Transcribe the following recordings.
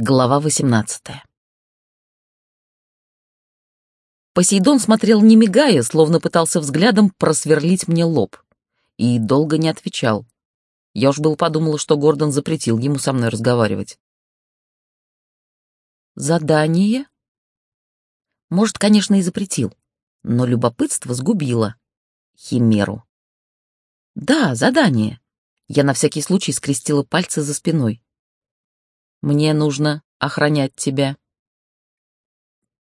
Глава 18 Посейдон смотрел не мигая, словно пытался взглядом просверлить мне лоб. И долго не отвечал. Я уж был подумала, что Гордон запретил ему со мной разговаривать. Задание? Может, конечно, и запретил, но любопытство сгубило. Химеру. Да, задание. Я на всякий случай скрестила пальцы за спиной. Мне нужно охранять тебя.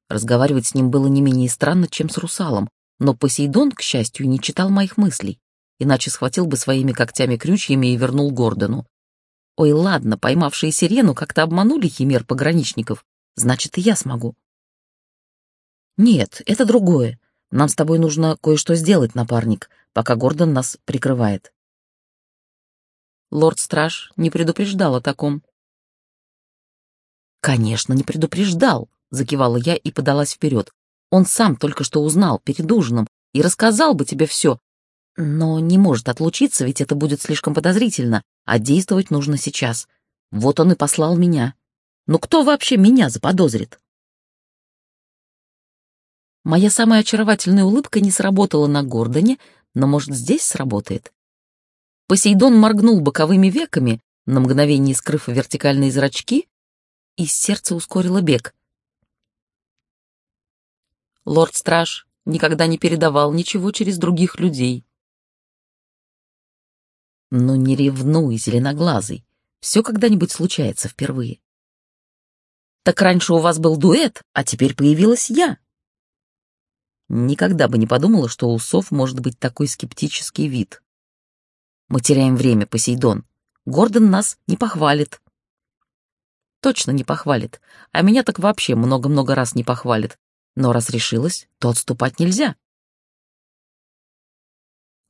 Разговаривать с ним было не менее странно, чем с русалом, но Посейдон, к счастью, не читал моих мыслей, иначе схватил бы своими когтями-крючьями и вернул Гордону. Ой, ладно, поймавшие сирену как-то обманули химер пограничников, значит, и я смогу. Нет, это другое. Нам с тобой нужно кое-что сделать, напарник, пока Гордон нас прикрывает. Лорд-страж не предупреждал о таком. «Конечно, не предупреждал», — закивала я и подалась вперед. «Он сам только что узнал перед ужином и рассказал бы тебе все. Но не может отлучиться, ведь это будет слишком подозрительно, а действовать нужно сейчас. Вот он и послал меня. Ну кто вообще меня заподозрит?» Моя самая очаровательная улыбка не сработала на Гордоне, но, может, здесь сработает. Посейдон моргнул боковыми веками, на мгновение скрыв вертикальные зрачки, и сердце ускорило бег. Лорд-страж никогда не передавал ничего через других людей. Но не ревнуй, зеленоглазый. Все когда-нибудь случается впервые. Так раньше у вас был дуэт, а теперь появилась я. Никогда бы не подумала, что у сов может быть такой скептический вид. Мы теряем время, Посейдон. Гордон нас не похвалит точно не похвалит, а меня так вообще много-много раз не похвалит. Но раз решилась, то отступать нельзя.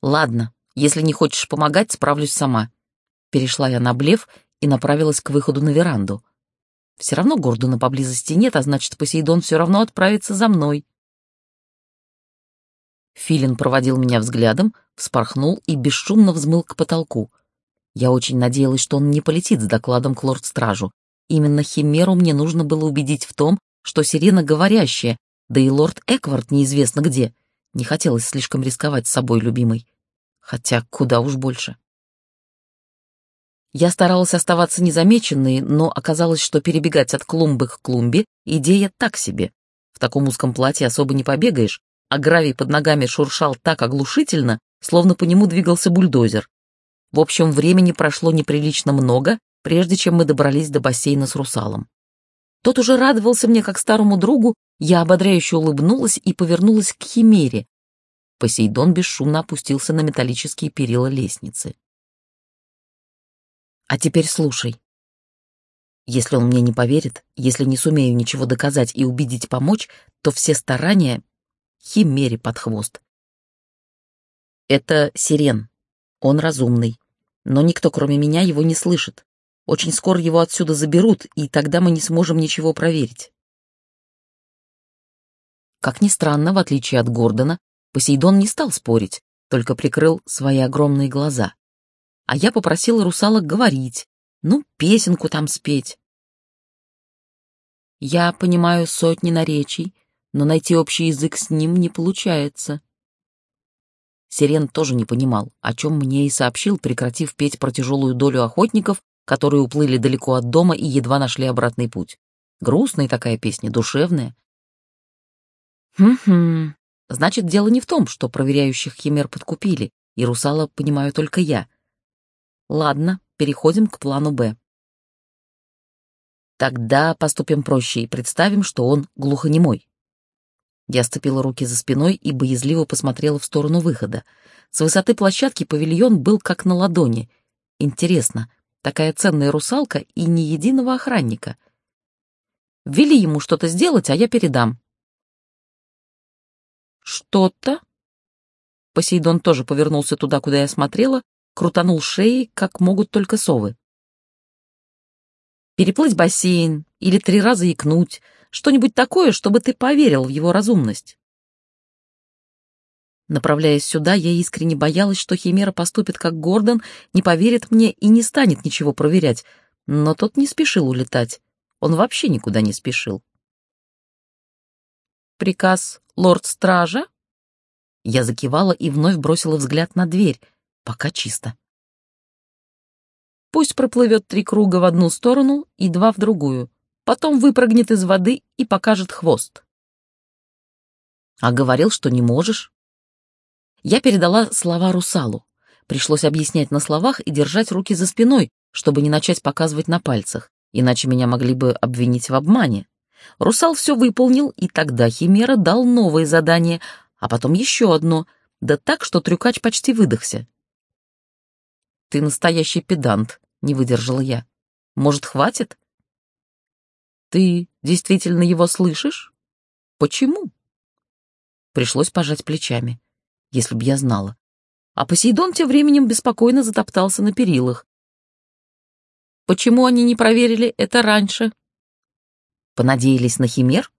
Ладно, если не хочешь помогать, справлюсь сама. Перешла я на блеф и направилась к выходу на веранду. Все равно Гордона поблизости нет, а значит, Посейдон все равно отправится за мной. Филин проводил меня взглядом, вспорхнул и бесшумно взмыл к потолку. Я очень надеялась, что он не полетит с докладом к лорд-стражу, Именно Химеру мне нужно было убедить в том, что сирена говорящая, да и лорд Эквард неизвестно где. Не хотелось слишком рисковать с собой, любимой. Хотя куда уж больше. Я старалась оставаться незамеченной, но оказалось, что перебегать от клумбы к клумбе — идея так себе. В таком узком платье особо не побегаешь, а гравий под ногами шуршал так оглушительно, словно по нему двигался бульдозер. В общем, времени прошло неприлично много, прежде чем мы добрались до бассейна с русалом. Тот уже радовался мне как старому другу, я ободряюще улыбнулась и повернулась к Химере. Посейдон бесшумно опустился на металлические перила лестницы. «А теперь слушай. Если он мне не поверит, если не сумею ничего доказать и убедить помочь, то все старания Химере под хвост. Это Сирен. Он разумный, но никто, кроме меня, его не слышит. Очень скоро его отсюда заберут, и тогда мы не сможем ничего проверить. Как ни странно, в отличие от Гордона, Посейдон не стал спорить, только прикрыл свои огромные глаза. А я попросила русалок говорить, ну, песенку там спеть. Я понимаю сотни наречий, но найти общий язык с ним не получается. Сирен тоже не понимал, о чем мне и сообщил, прекратив петь про тяжелую долю охотников которые уплыли далеко от дома и едва нашли обратный путь. Грустная такая песня, душевная. Хм-хм. Значит, дело не в том, что проверяющих химер подкупили, и русала понимаю только я. Ладно, переходим к плану «Б». Тогда поступим проще и представим, что он глухонемой. Я сцепила руки за спиной и боязливо посмотрела в сторону выхода. С высоты площадки павильон был как на ладони. Интересно, Такая ценная русалка и ни единого охранника. Вели ему что-то сделать, а я передам. Что-то? Посейдон тоже повернулся туда, куда я смотрела, крутанул шеей, как могут только совы. Переплыть бассейн или три раза икнуть, что-нибудь такое, чтобы ты поверил в его разумность. Направляясь сюда, я искренне боялась, что Химера поступит как Гордон, не поверит мне и не станет ничего проверять, но тот не спешил улетать. Он вообще никуда не спешил. «Приказ лорд-стража?» Я закивала и вновь бросила взгляд на дверь. Пока чисто. Пусть проплывет три круга в одну сторону и два в другую. Потом выпрыгнет из воды и покажет хвост. А говорил, что не можешь. Я передала слова русалу. Пришлось объяснять на словах и держать руки за спиной, чтобы не начать показывать на пальцах, иначе меня могли бы обвинить в обмане. Русал все выполнил, и тогда Химера дал новое задание, а потом еще одно, да так, что трюкач почти выдохся. «Ты настоящий педант», — не выдержала я. «Может, хватит?» «Ты действительно его слышишь? Почему?» Пришлось пожать плечами, если б я знала. А Посейдон тем временем беспокойно затоптался на перилах. Почему они не проверили это раньше? Понадеялись на химер?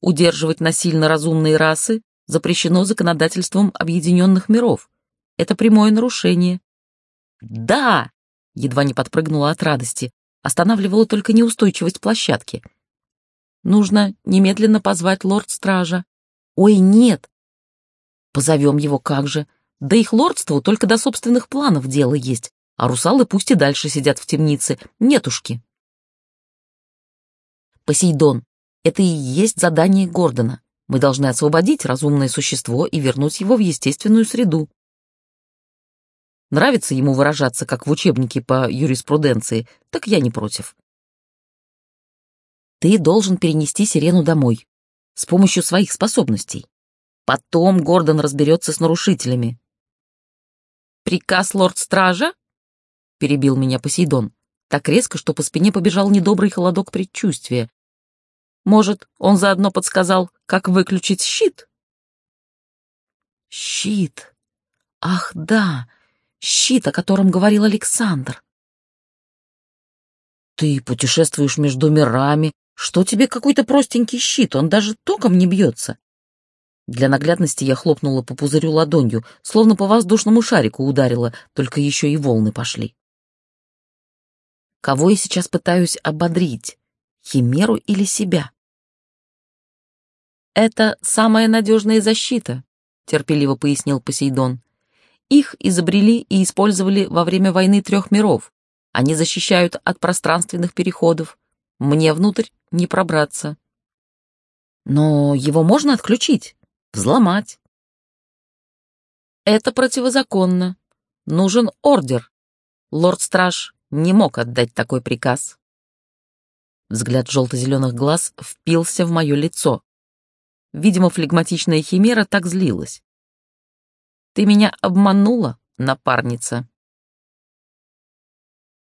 Удерживать насильно разумные расы запрещено законодательством объединенных миров. Это прямое нарушение. Да! Едва не подпрыгнула от радости. Останавливала только неустойчивость площадки. Нужно немедленно позвать лорд-стража. Ой, нет! Позовем его как же. Да их лордству только до собственных планов дело есть а русалы пусть и дальше сидят в темнице, нетушки. Посейдон, это и есть задание Гордона. Мы должны освободить разумное существо и вернуть его в естественную среду. Нравится ему выражаться, как в учебнике по юриспруденции, так я не против. Ты должен перенести Сирену домой с помощью своих способностей. Потом Гордон разберется с нарушителями. Приказ лорд-стража? перебил меня Посейдон, так резко, что по спине побежал недобрый холодок предчувствия. Может, он заодно подсказал, как выключить щит? Щит. Ах, да, щит, о котором говорил Александр. Ты путешествуешь между мирами. Что тебе какой-то простенький щит? Он даже током не бьется. Для наглядности я хлопнула по пузырю ладонью, словно по воздушному шарику ударила, только еще и волны пошли. Кого я сейчас пытаюсь ободрить? Химеру или себя? «Это самая надежная защита», — терпеливо пояснил Посейдон. «Их изобрели и использовали во время войны трех миров. Они защищают от пространственных переходов. Мне внутрь не пробраться». «Но его можно отключить, взломать». «Это противозаконно. Нужен ордер. Лорд-страж не мог отдать такой приказ. Взгляд желто-зеленых глаз впился в мое лицо. Видимо, флегматичная химера так злилась. «Ты меня обманула, напарница?»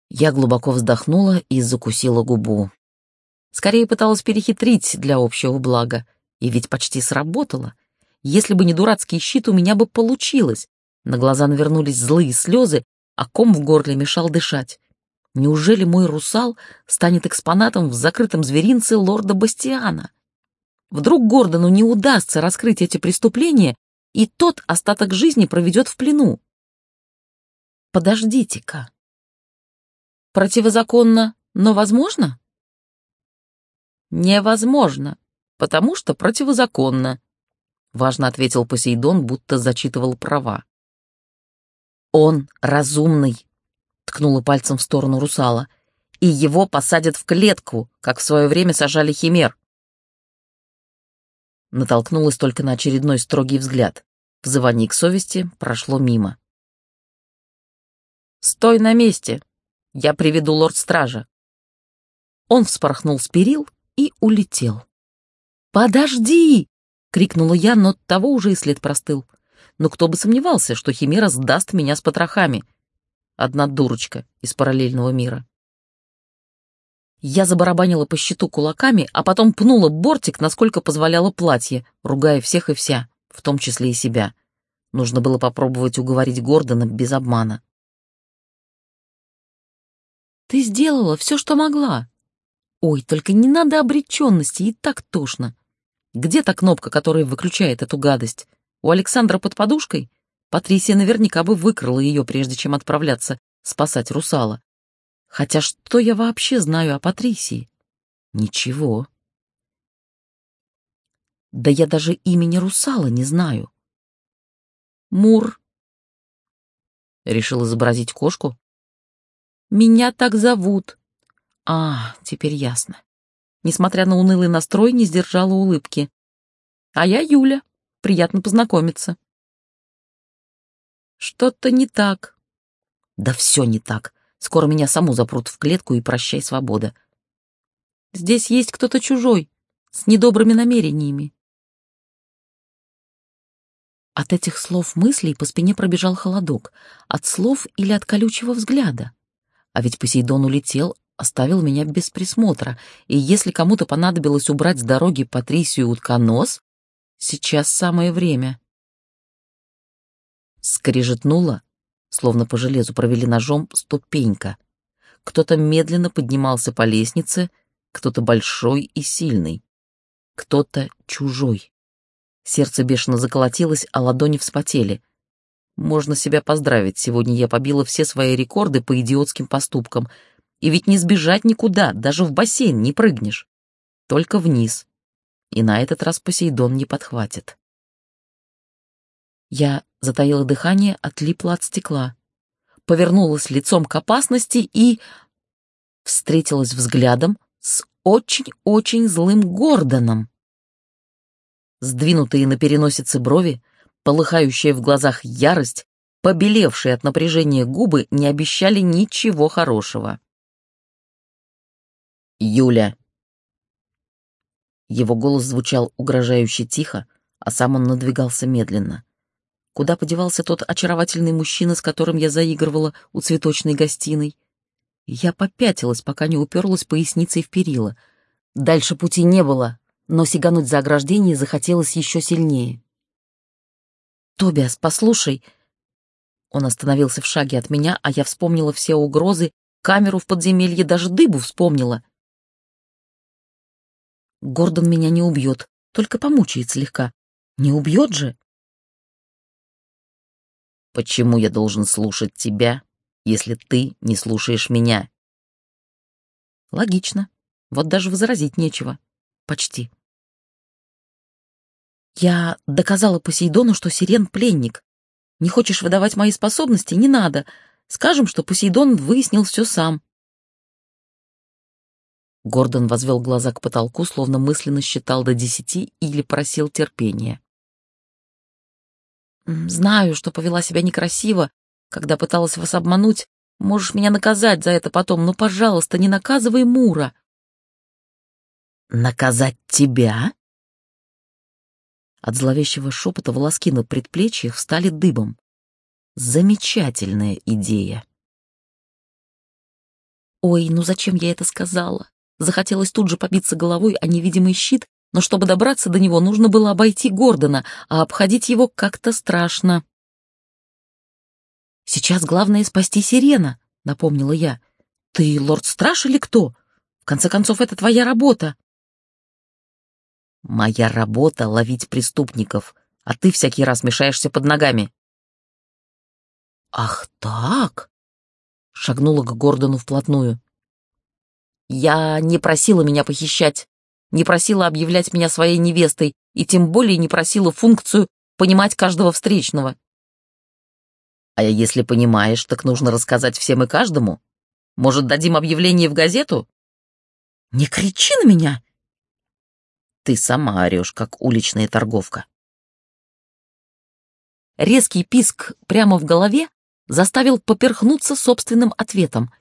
Я глубоко вздохнула и закусила губу. Скорее пыталась перехитрить для общего блага, и ведь почти сработало. Если бы не дурацкий щит, у меня бы получилось. На глаза навернулись злые слезы, а ком в горле мешал дышать. Неужели мой русал станет экспонатом в закрытом зверинце лорда Бастиана? Вдруг Гордону не удастся раскрыть эти преступления, и тот остаток жизни проведет в плену. Подождите-ка. Противозаконно, но возможно? Невозможно, потому что противозаконно, важно ответил Посейдон, будто зачитывал права. Он разумный, ткнула пальцем в сторону русала, и его посадят в клетку, как в свое время сажали химер. Натолкнулась только на очередной строгий взгляд. Взывание к совести прошло мимо. «Стой на месте! Я приведу лорд-стража!» Он вспорхнул с перил и улетел. «Подожди!» — крикнула я, но того уже и след простыл. Но кто бы сомневался, что Химера сдаст меня с потрохами одна дурочка из параллельного мира. Я забарабанила по щиту кулаками, а потом пнула бортик, насколько позволяло платье, ругая всех и вся, в том числе и себя. Нужно было попробовать уговорить Гордона без обмана. «Ты сделала все, что могла. Ой, только не надо обреченности, и так тошно. Где та кнопка, которая выключает эту гадость? У Александра под подушкой? Патрисия наверняка бы выкрала ее, прежде чем отправляться спасать русала. Хотя что я вообще знаю о Патрисии? Ничего. Да я даже имени русала не знаю. Мур. Решил изобразить кошку? Меня так зовут. А, теперь ясно. Несмотря на унылый настрой, не сдержала улыбки. А я Юля. Приятно познакомиться. Что-то не так. Да все не так. Скоро меня саму запрут в клетку и прощай, свобода. Здесь есть кто-то чужой, с недобрыми намерениями. От этих слов мыслей по спине пробежал холодок. От слов или от колючего взгляда. А ведь Посейдон улетел, оставил меня без присмотра, и если кому-то понадобилось убрать с дороги Патрисию утконос, сейчас самое время. Скрежетнуло, словно по железу провели ножом, ступенька. Кто-то медленно поднимался по лестнице, кто-то большой и сильный, кто-то чужой. Сердце бешено заколотилось, а ладони вспотели. Можно себя поздравить, сегодня я побила все свои рекорды по идиотским поступкам. И ведь не сбежать никуда, даже в бассейн не прыгнешь. Только вниз. И на этот раз Посейдон не подхватит. Я затаила дыхание, отлипла от стекла. Повернулась лицом к опасности и... Встретилась взглядом с очень-очень злым Гордоном. Сдвинутые на переносице брови, полыхающая в глазах ярость, побелевшие от напряжения губы не обещали ничего хорошего. «Юля!» Его голос звучал угрожающе тихо, а сам он надвигался медленно. Куда подевался тот очаровательный мужчина, с которым я заигрывала у цветочной гостиной? Я попятилась, пока не уперлась поясницей в перила. Дальше пути не было, но сигануть за ограждение захотелось еще сильнее. «Тобиас, послушай!» Он остановился в шаге от меня, а я вспомнила все угрозы, камеру в подземелье, даже дыбу вспомнила. Гордон меня не убьет, только помучает слегка. Не убьет же? Почему я должен слушать тебя, если ты не слушаешь меня. Логично. Вот даже возразить нечего. Почти. Я доказала Посейдону, что Сирен — пленник. Не хочешь выдавать мои способности? Не надо. Скажем, что Посейдон выяснил все сам. Гордон возвел глаза к потолку, словно мысленно считал до десяти или просил терпения. «Знаю, что повела себя некрасиво, когда пыталась вас обмануть. Можешь меня наказать за это потом, но, пожалуйста, не наказывай Мура». «Наказать тебя?» От зловещего шепота волоски на предплечьях встали дыбом. Замечательная идея. Ой, ну зачем я это сказала? Захотелось тут же побиться головой о невидимый щит, но чтобы добраться до него, нужно было обойти Гордона, а обходить его как-то страшно. «Сейчас главное спасти Сирена», — напомнила я. «Ты лорд-страж или кто? В конце концов, это твоя работа». «Моя работа — ловить преступников, а ты всякий раз мешаешься под ногами». «Ах так?» — шагнула к Гордону вплотную. «Я не просила меня похищать, не просила объявлять меня своей невестой и тем более не просила функцию понимать каждого встречного. А если понимаешь, так нужно рассказать всем и каждому. Может, дадим объявление в газету? Не кричи на меня! Ты сама орешь, как уличная торговка. Резкий писк прямо в голове заставил поперхнуться собственным ответом.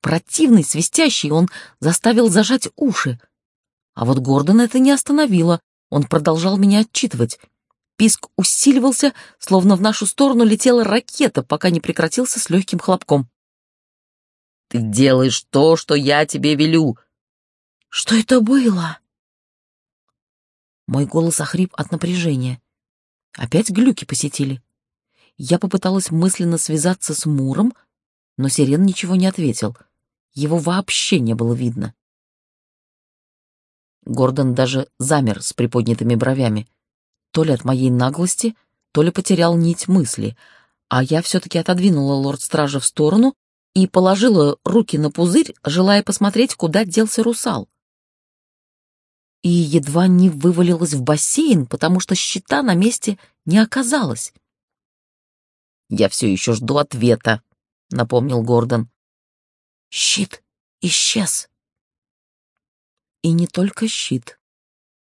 Противный, свистящий, он заставил зажать уши. А вот Гордон это не остановило, он продолжал меня отчитывать. Писк усиливался, словно в нашу сторону летела ракета, пока не прекратился с легким хлопком. «Ты делаешь то, что я тебе велю!» «Что это было?» Мой голос охрип от напряжения. Опять глюки посетили. Я попыталась мысленно связаться с Муром, но Сирен ничего не ответил. Его вообще не было видно. Гордон даже замер с приподнятыми бровями то ли от моей наглости, то ли потерял нить мысли, а я все-таки отодвинула лорд-стража в сторону и положила руки на пузырь, желая посмотреть, куда делся русал. И едва не вывалилась в бассейн, потому что щита на месте не оказалось. «Я все еще жду ответа», — напомнил Гордон. «Щит исчез». И не только щит.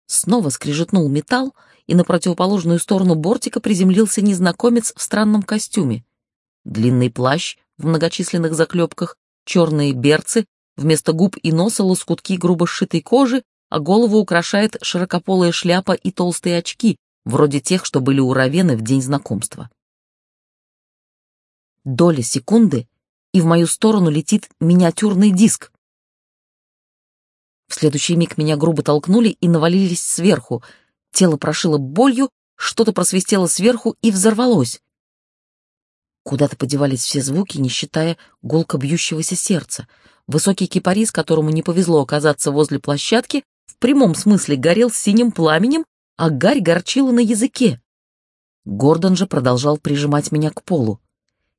Снова скрежетнул металл, и на противоположную сторону бортика приземлился незнакомец в странном костюме. Длинный плащ в многочисленных заклепках, черные берцы, вместо губ и носа лоскутки грубо сшитой кожи, а голову украшает широкополая шляпа и толстые очки, вроде тех, что были у Равены в день знакомства. Доля секунды, и в мою сторону летит миниатюрный диск. В следующий миг меня грубо толкнули и навалились сверху. Тело прошило болью, что-то просвистело сверху и взорвалось. Куда-то подевались все звуки, не считая гулко бьющегося сердца. Высокий кипарис, которому не повезло оказаться возле площадки, в прямом смысле горел синим пламенем, а гарь горчила на языке. Гордон же продолжал прижимать меня к полу.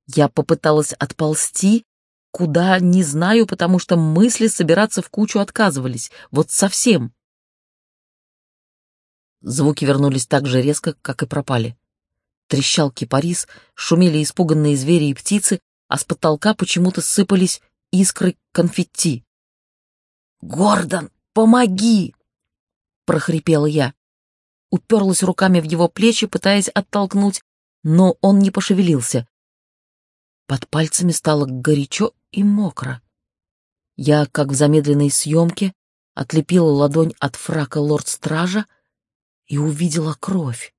Я попыталась отползти, куда, не знаю, потому что мысли собираться в кучу отказывались, вот совсем. Звуки вернулись так же резко, как и пропали. Трещал кипарис, шумели испуганные звери и птицы, а с потолка почему-то сыпались искры конфетти. «Гордон, помоги!» — прохрипела я. Уперлась руками в его плечи, пытаясь оттолкнуть, но он не пошевелился. Под пальцами стало горячо и мокро. Я, как в замедленной съемке, отлепила ладонь от фрака лорд-стража и увидела кровь.